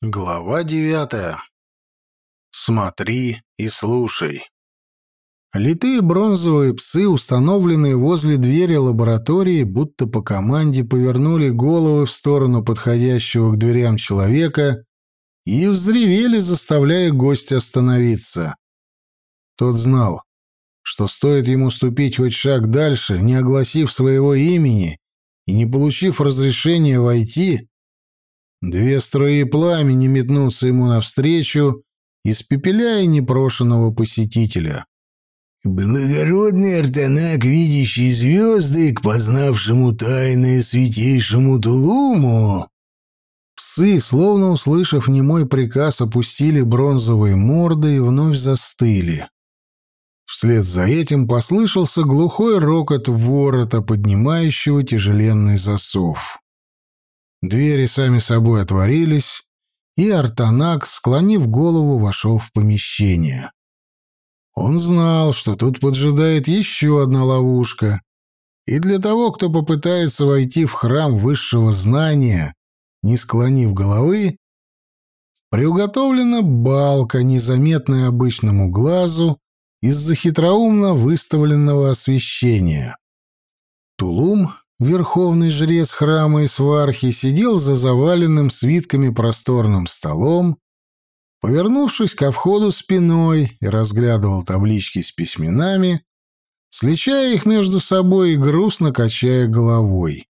Глава девятая. Смотри и слушай. Литые бронзовые псы, установленные возле двери лаборатории, будто по команде повернули головы в сторону подходящего к дверям человека и взревели, заставляя гостя остановиться. Тот знал, что стоит ему ступить хоть шаг дальше, не огласив своего имени и не получив разрешения войти, Две струи пламени метнутся ему навстречу, испепеляя непрошенного посетителя. «Благородный Артанак, видящий звезды, к познавшему тайны святейшему Тулуму!» Псы, словно услышав немой приказ, опустили бронзовые морды и вновь застыли. Вслед за этим послышался глухой рокот ворота, поднимающего тяжеленный засов. Двери сами собой отворились, и Артанак, склонив голову, вошел в помещение. Он знал, что тут поджидает еще одна ловушка, и для того, кто попытается войти в храм высшего знания, не склонив головы, приуготовлена балка, незаметная обычному глазу из-за хитроумно выставленного освещения. Тулум верховный жрец храма Исвархи сидел за заваленным свитками просторным столом, повернувшись ко входу спиной и разглядывал таблички с письменами, сличая их между собой и грустно качая головой.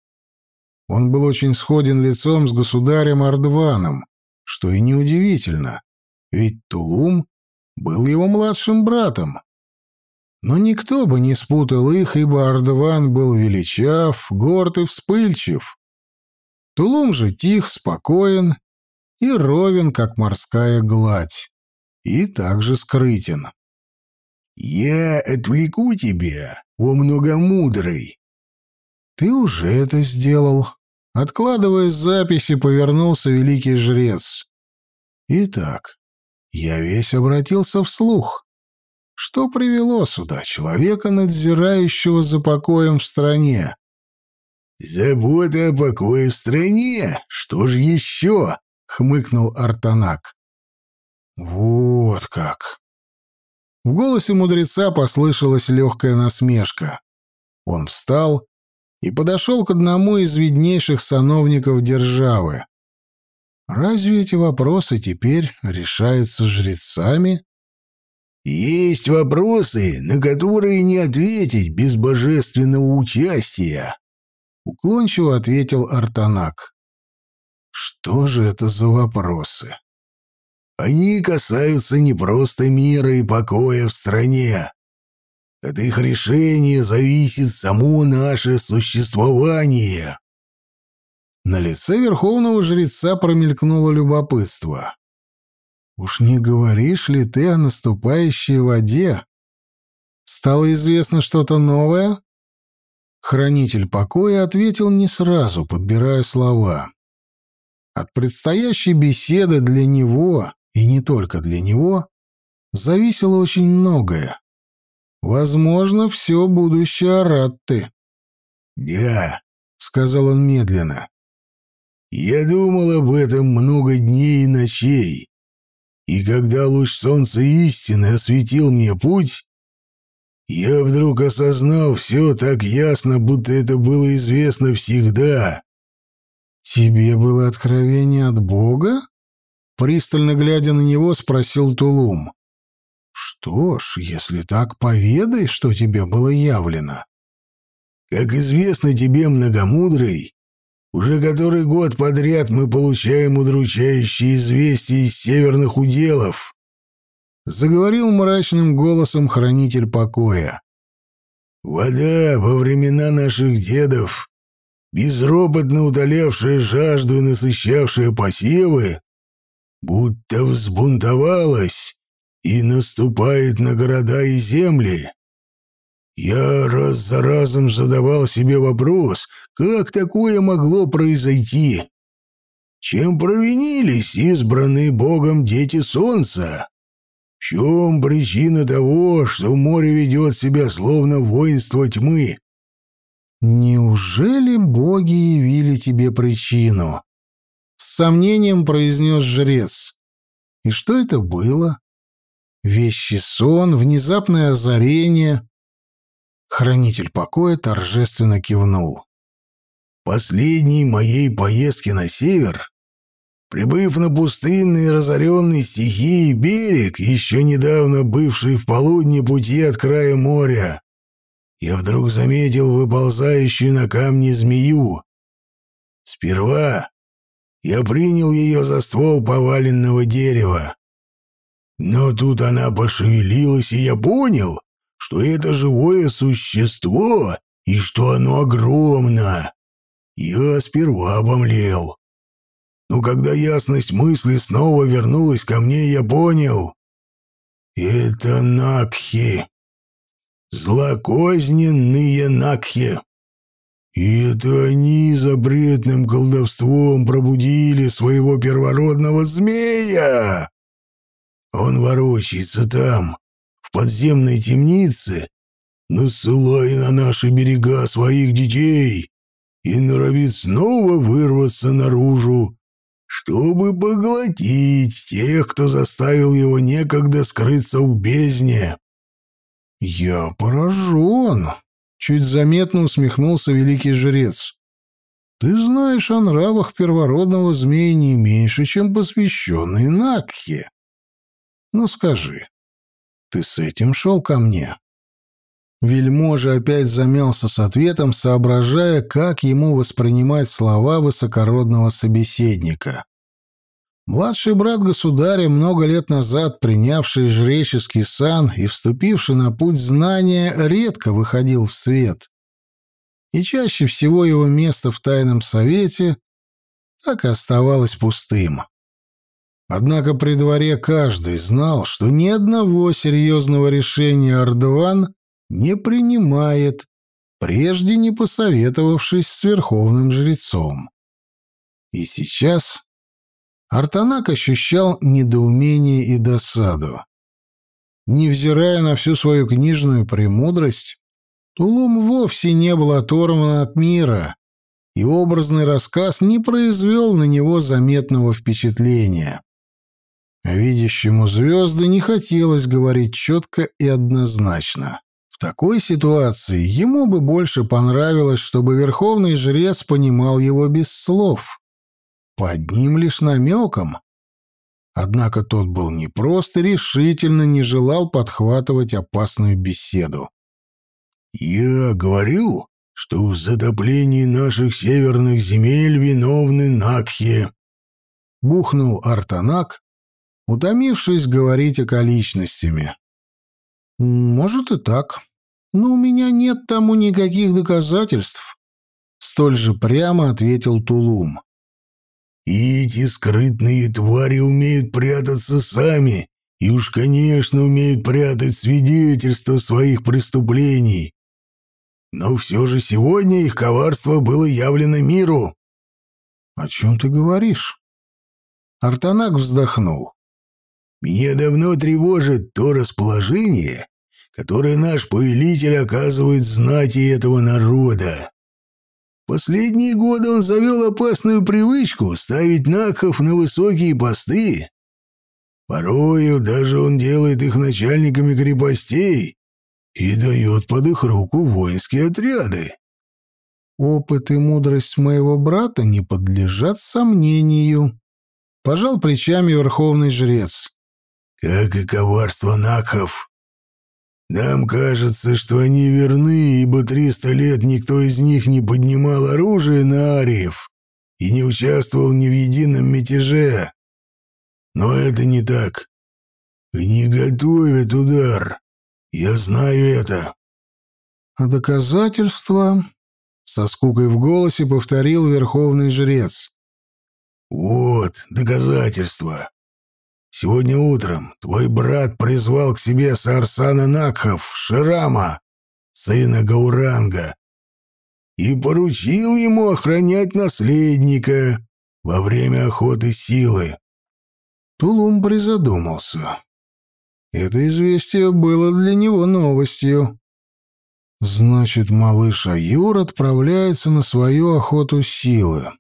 Он был очень сходен лицом с государем Ардваном, что и неудивительно, ведь Тулум был его младшим братом. Но никто бы не спутал их, ибо Ардван был величав, горд и вспыльчив. Тулум же тих, спокоен и ровен, как морская гладь, и также скрытен. «Я отвлеку тебя, о многомудрый!» «Ты уже это сделал», Откладывая записи, повернулся великий жрец. Итак, я весь обратился вслух. Что привело сюда человека, надзирающего за покоем в стране? «Забота о покое в стране? Что же еще?» — хмыкнул Артанак. «Вот как!» В голосе мудреца послышалась легкая насмешка. Он встал и подошел к одному из виднейших сановников державы. «Разве эти вопросы теперь решаются жрецами?» Есть вопросы, на которые не ответить без божественного участия, уклончиво ответил Артанак. Что же это за вопросы? Они касаются не просто мира и покоя в стране. От их решения зависит само наше существование. На лице верховного жреца промелькнуло любопытство. Уж не говоришь ли ты о наступающей воде? Стало известно что-то новое? Хранитель покоя ответил не сразу, подбирая слова. От предстоящей беседы для него, и не только для него, зависело очень многое. Возможно, все будущее Аратты. «Да», — сказал он медленно, — «я думал об этом много дней и ночей. И когда луч солнца истины осветил мне путь, я вдруг осознал все так ясно, будто это было известно всегда. «Тебе было откровение от Бога?» Пристально глядя на него, спросил Тулум. «Что ж, если так, поведай, что тебе было явлено». «Как известно тебе, многомудрый, уже который год подряд мы получаем удручающие известия из северных уделов. Заговорил мрачным голосом хранитель покоя. Вода во времена наших дедов, безропотно утолявшая жажду и насыщавшая посевы, будто взбунтовалась и наступает на города и земли. Я раз за разом задавал себе вопрос, как такое могло произойти? Чем провинились избранные Богом дети Солнца? В чем причина того, что море ведет себя словно воинство тьмы? Неужели боги явили тебе причину? С сомнением произнес жрец. И что это было? Вещий сон, внезапное озарение. Хранитель покоя торжественно кивнул. «Последней моей поездки на север, прибыв на пустынный разоренный стихией берег, еще недавно бывший в полудне пути от края моря, я вдруг заметил выползающую на камне змею. Сперва я принял ее за ствол поваленного дерева. Но тут она пошевелилась, и я понял, что это живое существо и что оно огромно. Я сперва обомлел. Но когда ясность мысли снова вернулась ко мне, я понял — это Накхи злокозненные Накхи. И это они запретным колдовством пробудили своего первородного змея. Он ворочается там, в подземной темнице, насылая на наши берега своих детей и норовит снова вырваться наружу, чтобы поглотить тех, кто заставил его некогда скрыться в бездне. «Я поражен!» — чуть заметно усмехнулся великий жрец. «Ты знаешь о нравах первородного змея не меньше, чем посвященный Накхе. Ну скажи, ты с этим шел ко мне?» Вельможа опять замялся с ответом, соображая, как ему воспринимать слова высокородного собеседника. Младший брат государя, много лет назад принявший жреческий сан и вступивший на путь знания, редко выходил в свет. И чаще всего его место в тайном совете так и оставалось пустым. Однако при дворе каждый знал, что ни одного серьезного решения Ардван не принимает, прежде не посоветовавшись с верховным жрецом. И сейчас Артанак ощущал недоумение и досаду. Невзирая на всю свою книжную премудрость, Тулум вовсе не был оторван от мира, и образный рассказ не произвел на него заметного впечатления. Видящему звезды не хотелось говорить четко и однозначно. В такой ситуации ему бы больше понравилось, чтобы верховный жрец понимал его без слов по одним лишь намекам. Однако тот был не просто решительно не желал подхватывать опасную беседу. «Я говорю, что в затоплении наших северных земель виновны Накхи», — бухнул Артанак, утомившись говорить околичностями. «Может и так, но у меня нет тому никаких доказательств», — столь же прямо ответил Тулум. И эти скрытные твари умеют прятаться сами, и уж, конечно, умеют прятать свидетельства своих преступлений. Но все же сегодня их коварство было явлено миру. — О чем ты говоришь? Артанак вздохнул. — Меня давно тревожит то расположение, которое наш повелитель оказывает знати этого народа. Последние годы он завел опасную привычку ставить Накхов на высокие посты. Порою даже он делает их начальниками крепостей и дает под их руку воинские отряды. Опыт и мудрость моего брата не подлежат сомнению. Пожал плечами верховный жрец. Как и коварство Накхов. Нам кажется, что они верны, ибо триста лет никто из них не поднимал оружие на ариев и не участвовал ни в едином мятеже. Но это не так. Они готовят удар. Я знаю это. А доказательства? Со скукой в голосе повторил верховный жрец. Вот доказательства. Сегодня утром твой брат призвал к себе Сарсана Накхов, Ширама, сына Гауранга, и поручил ему охранять наследника во время охоты силы. Тулум призадумался. Это известие было для него новостью. Значит, малыш Аюр отправляется на свою охоту силы.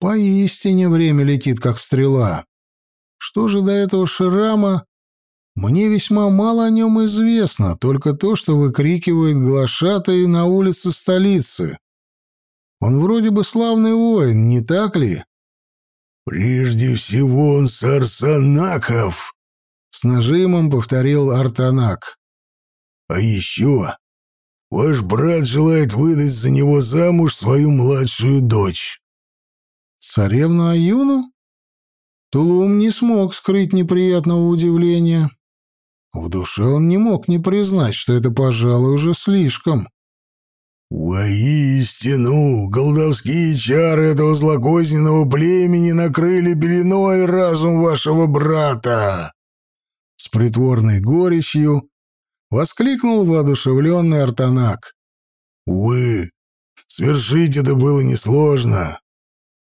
Поистине время летит, как стрела. Что же до этого Ширама? Мне весьма мало о нем известно, только то, что выкрикивает глашатые на улице столицы. Он вроде бы славный воин, не так ли? «Прежде всего он Сарсанаков!» — с нажимом повторил Артанак. «А еще ваш брат желает выдать за него замуж свою младшую дочь». «Царевну Аюну?» Тулум не смог скрыть неприятного удивления. В душе он не мог не признать, что это, пожалуй, уже слишком. «Воистину, голдовские чары этого злокозненного племени накрыли белиной разум вашего брата!» С притворной горечью воскликнул воодушевленный Артанак. «Увы, свершить это было несложно.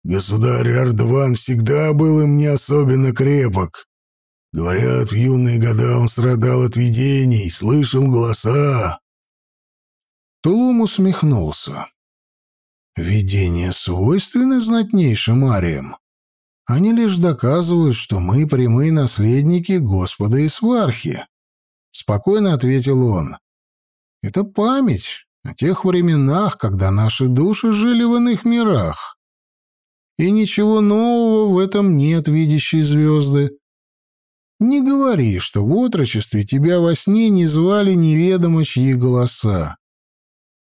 Государь Ардван всегда был им не особенно крепок. Говорят, в юные года он страдал от видений, слышал голоса. Тулум усмехнулся. Видения свойственны знатнейшим ариям. Они лишь доказывают, что мы прямые наследники Господа и Свархи. Спокойно ответил он. Это память о тех временах, когда наши души жили в иных мирах. И ничего нового в этом нет, видящие звезды. Не говори, что в отрочестве тебя во сне не звали неведомо чьи голоса.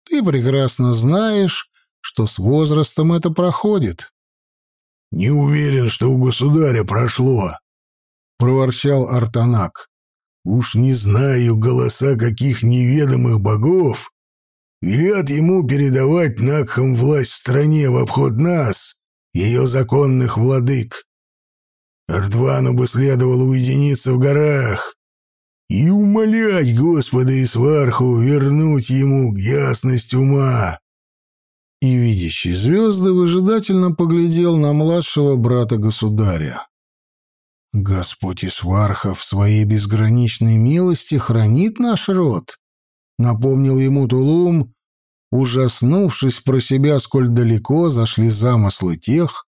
Ты прекрасно знаешь, что с возрастом это проходит. — Не уверен, что у государя прошло, — проворчал Артанак. — Уж не знаю, голоса каких неведомых богов велят ему передавать Накхам власть в стране в обход нас, ее законных владык. Ардвану бы следовало уединиться в горах и умолять Господа и вернуть ему ясность ума. И видящий звезды выжидательно поглядел на младшего брата-государя. «Господь Исварха в своей безграничной милости хранит наш род», — напомнил ему Тулум, ужаснувшись про себя, сколь далеко зашли замыслы тех,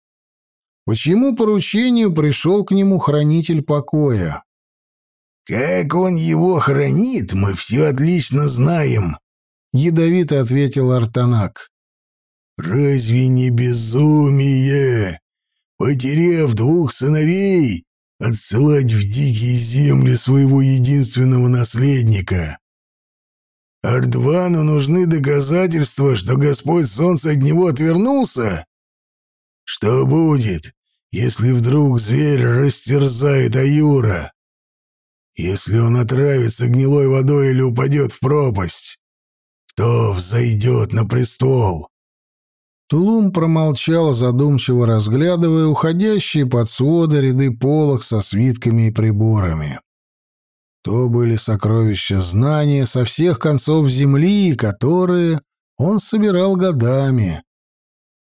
почему поручению пришел к нему хранитель покоя. «Как он его хранит, мы все отлично знаем», — ядовито ответил Артанак. «Разве не безумие, потеряв двух сыновей, отсылать в дикие земли своего единственного наследника? Ардвану нужны доказательства, что Господь Солнце от него отвернулся? Что будет, если вдруг зверь растерзает Аюра? Если он отравится гнилой водой или упадет в пропасть? Кто взойдет на престол?» Тулум промолчал, задумчиво разглядывая уходящие под своды ряды полок со свитками и приборами. То были сокровища знания со всех концов земли, которые он собирал годами.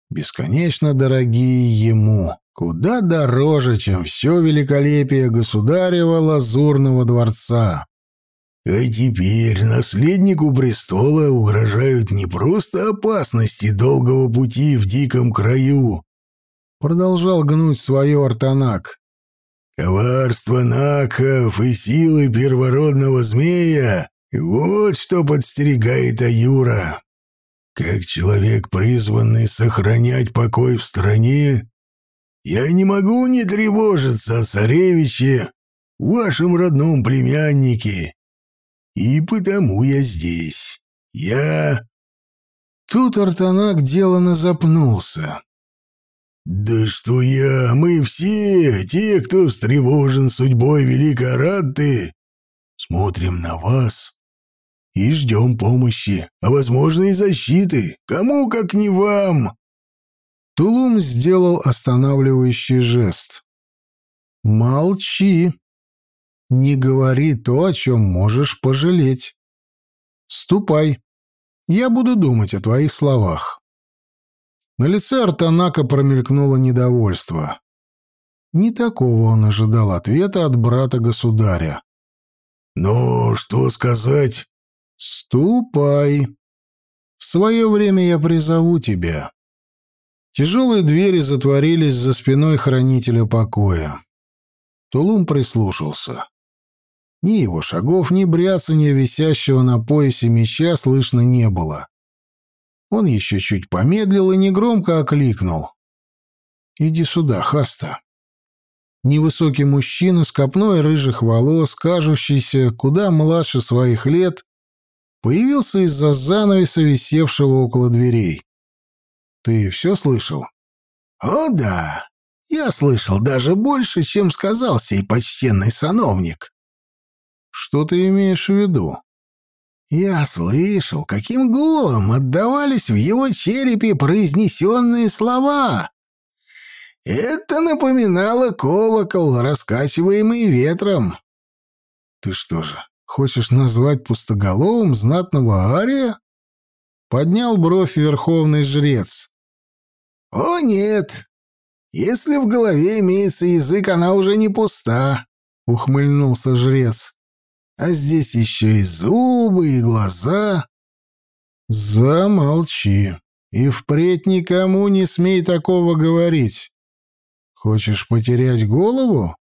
Бесконечно дорогие ему, куда дороже, чем все великолепие государева лазурного дворца. А теперь наследнику престола угрожают не просто опасности долгого пути в диком краю. Продолжал гнуть свое Артанак. Коварство Наков и силы первородного змея — вот что подстерегает Аюра. Как человек, призванный сохранять покой в стране, я не могу не тревожиться о царевиче, вашем родном племяннике, и потому я здесь. Я...» Тут Артанак делано запнулся. «Да что я, мы все, те, кто встревожен судьбой Великой Аратты, смотрим на вас и ждем помощи, а, возможно, и защиты. Кому, как не вам!» Тулум сделал останавливающий жест. «Молчи!» Не говори то, о чем можешь пожалеть. Ступай. Я буду думать о твоих словах. На лице Артанака промелькнуло недовольство. Не такого он ожидал ответа от брата-государя. «Ну, что сказать?» «Ступай. В свое время я призову тебя». Тяжелые двери затворились за спиной хранителя покоя. Тулум прислушался. Ни его шагов, ни бряцания висящего на поясе меча слышно не было. Он еще чуть помедлил и негромко окликнул. «Иди сюда, Хаста». Невысокий мужчина с копной рыжих волос, кажущийся куда младше своих лет, появился из-за занавеса, висевшего около дверей. «Ты все слышал?» «О да, я слышал даже больше, чем сказал сей почтенный сановник». «Что ты имеешь в виду?» Я слышал, каким гулом отдавались в его черепе произнесенные слова. Это напоминало колокол, раскачиваемый ветром. Ты что же, хочешь назвать пустоголовым знатного ария? Поднял бровь верховный жрец. О нет, если в голове имеется язык, она уже не пуста, ухмыльнулся жрец. А здесь еще и зубы, и глаза. Замолчи. И впредь никому не смей такого говорить. Хочешь потерять голову?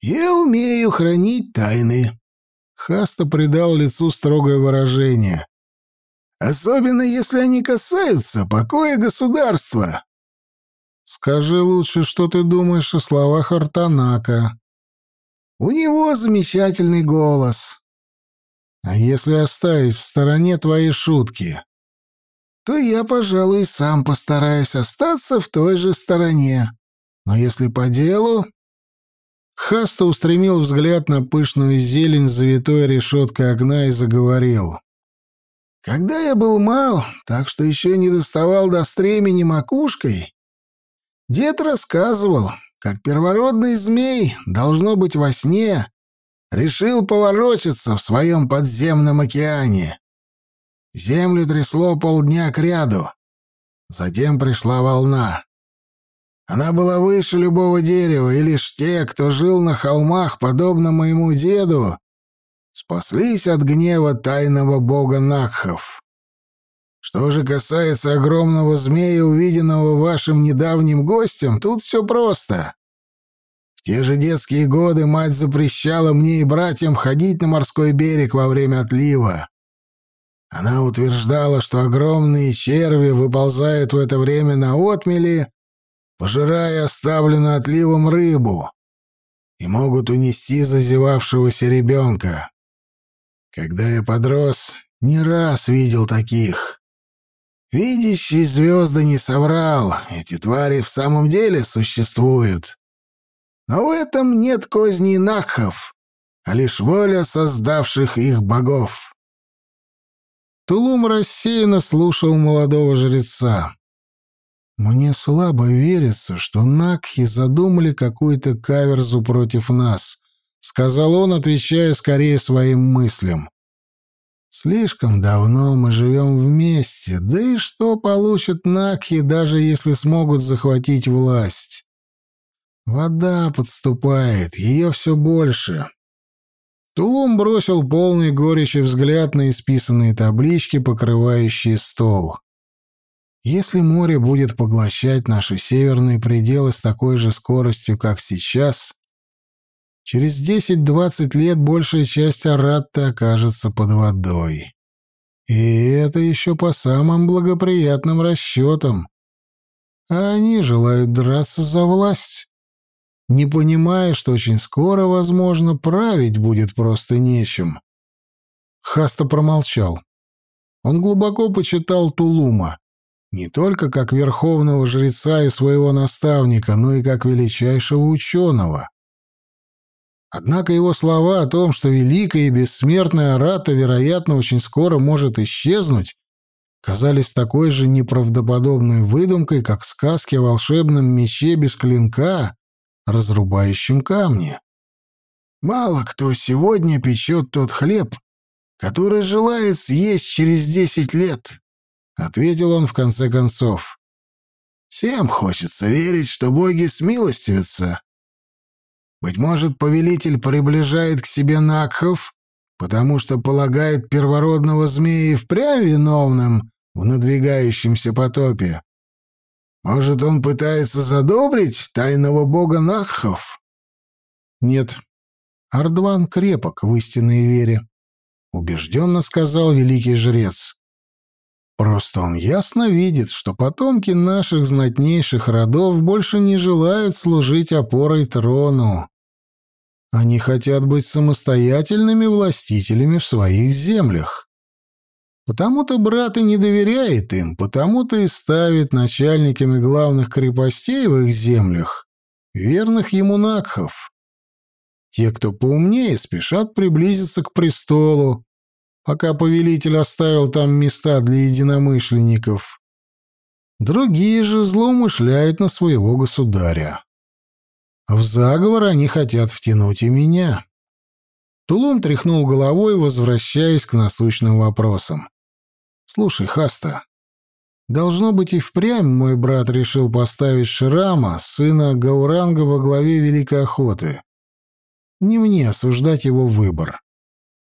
Я умею хранить тайны. Хаста придал лицу строгое выражение. Особенно если они касаются покоя государства. Скажи лучше, что ты думаешь о словах Артанака. У него замечательный голос. А если оставить в стороне твои шутки, то я, пожалуй, сам постараюсь остаться в той же стороне. Но если по делу... Хаста устремил взгляд на пышную зелень завитой решеткой окна и заговорил. Когда я был мал, так что еще не доставал до стремени макушкой, дед рассказывал, как первородный змей, должно быть во сне, решил поворочиться в своем подземном океане. Землю трясло полдня кряду. Затем пришла волна. Она была выше любого дерева, и лишь те, кто жил на холмах, подобно моему деду, спаслись от гнева тайного бога Накхов. Что же касается огромного змея, увиденного вашим недавним гостем, тут все просто. В те же детские годы мать запрещала мне и братьям ходить на морской берег во время отлива. Она утверждала, что огромные черви выползают в это время на отмели, пожирая оставленную отливом рыбу, и могут унести зазевавшегося ребенка. Когда я подрос, не раз видел таких. Видящий звезды не соврал, эти твари в самом деле существуют. Но в этом нет козней Накхов, а лишь воля создавших их богов. Тулум рассеянно слушал молодого жреца. «Мне слабо верится, что Накхи задумали какую-то каверзу против нас», — сказал он, отвечая скорее своим мыслям. Слишком давно мы живем вместе, да и что получат Накхи, даже если смогут захватить власть? Вода подступает, ее все больше. Тулум бросил полный горечи взгляд на исписанные таблички, покрывающие стол. Если море будет поглощать наши северные пределы с такой же скоростью, как сейчас, Через десять-двадцать лет большая часть Аратты окажется под водой. И это еще по самым благоприятным расчетам. А они желают драться за власть, не понимая, что очень скоро, возможно, править будет просто нечем. Хаста промолчал. Он глубоко почитал Тулума, не только как верховного жреца и своего наставника, но и как величайшего ученого. Однако его слова о том, что великая и бессмертная Арата, вероятно, очень скоро может исчезнуть, казались такой же неправдоподобной выдумкой, как сказки о волшебном мече без клинка, разрубающем камни. «Мало кто сегодня печет тот хлеб, который желает съесть через десять лет», — ответил он в конце концов. «Всем хочется верить, что боги смилостивятся, быть может, повелитель приближает к себе Накхов, потому что полагает первородного змея и впрямь виновным в надвигающемся потопе. Может, он пытается задобрить тайного бога Наххов? Нет. Ардван крепок в истинной вере, убежденно сказал великий жрец. Просто он ясно видит, что потомки наших знатнейших родов больше не желают служить опорой трону. Они хотят быть самостоятельными властителями в своих землях. Потому-то брат и не доверяет им, потому-то и ставит начальниками главных крепостей в их землях верных ему накхов. Те, кто поумнее, спешат приблизиться к престолу, пока повелитель оставил там места для единомышленников. Другие же злоумышляют на своего государя. В заговор они хотят втянуть и меня. Тулум тряхнул головой, возвращаясь к насущным вопросам. «Слушай, Хаста, должно быть и впрямь мой брат решил поставить Шрама, сына Гауранга, во главе Великой Охоты. Не мне осуждать его выбор.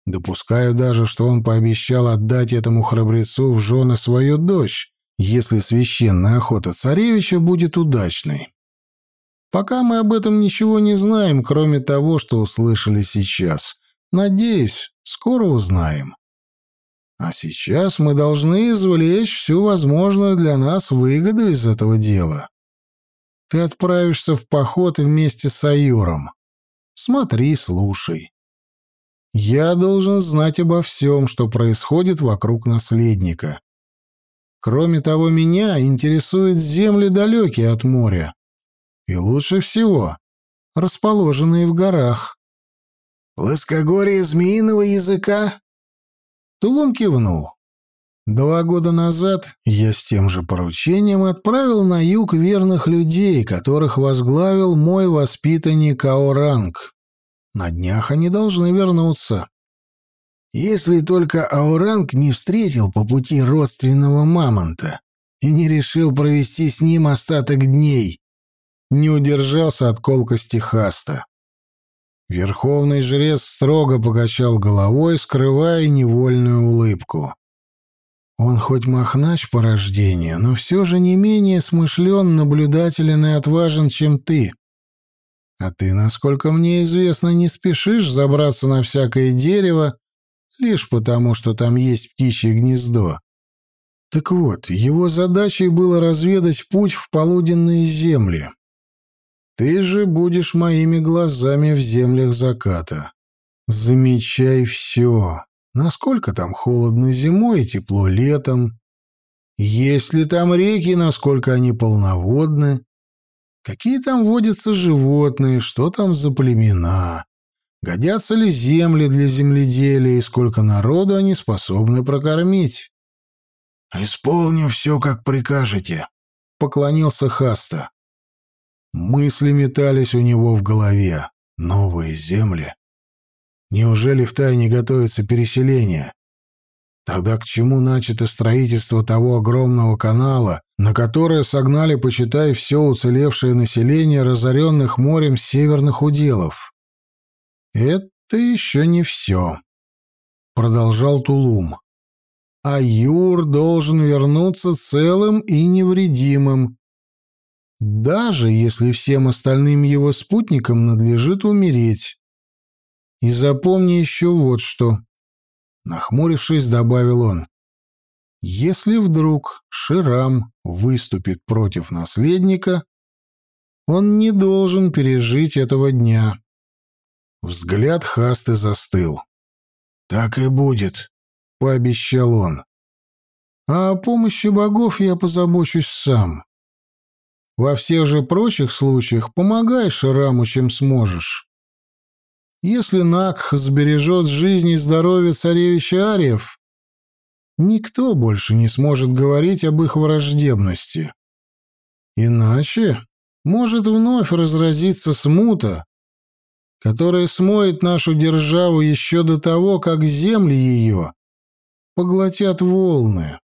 Допускаю даже, что он пообещал отдать этому храбрецу в жены свою дочь, если священная охота царевича будет удачной. Пока мы об этом ничего не знаем, кроме того, что услышали сейчас. Надеюсь, скоро узнаем. А сейчас мы должны извлечь всю возможную для нас выгоду из этого дела. Ты отправишься в поход вместе с Аюром. Смотри, слушай. Я должен знать обо всем, что происходит вокруг наследника. Кроме того, меня интересуют земли далекие от моря. И лучше всего расположенные в горах. «Плоскогорье змеиного языка?» Тулум кивнул. Два года назад я с тем же поручением отправил на юг верных людей, которых возглавил мой воспитанник Аоранг. На днях они должны вернуться. Если только Ауранг не встретил по пути родственного мамонта и не решил провести с ним остаток дней. Не удержался от колкости Хаста. Верховный жрец строго покачал головой, скрывая невольную улыбку. Он хоть махнач по рождению, но все же не менее смышлен, наблюдателен и отважен, чем ты. А ты, насколько мне известно, не спешишь забраться на всякое дерево лишь потому, что там есть птичье гнездо. Так вот, его задачей было разведать путь в полуденные земли. Ты же будешь моими глазами в землях заката. Замечай все. Насколько там холодно зимой и тепло летом. Есть ли там реки, насколько они полноводны. Какие там водятся животные, что там за племена? Годятся ли земли для земледелия и сколько народу они способны прокормить? «Исполню все, как прикажете», — поклонился Хаста. Мысли метались у него в голове. Новые земли. Неужели в тайне готовится переселение? Тогда к чему начато строительство того огромного канала, на которое согнали, почитай, все уцелевшее население разоренных морем северных уделов? Это еще не все, — продолжал Тулум. А Юр должен вернуться целым и невредимым, даже если всем остальным его спутникам надлежит умереть. И запомни еще вот что. Нахмурившись, добавил он. Если вдруг Ширам выступит против наследника, он не должен пережить этого дня. Взгляд Хасты застыл. «Так и будет», — пообещал он. «А о помощи богов я позабочусь сам. Во всех же прочих случаях помогай Шираму, чем сможешь. Если Накх сбережет жизнь и здоровье царевича Ариев, никто больше не сможет говорить об их враждебности. Иначе может вновь разразиться смута, которая смоет нашу державу еще до того, как земли ее поглотят волны.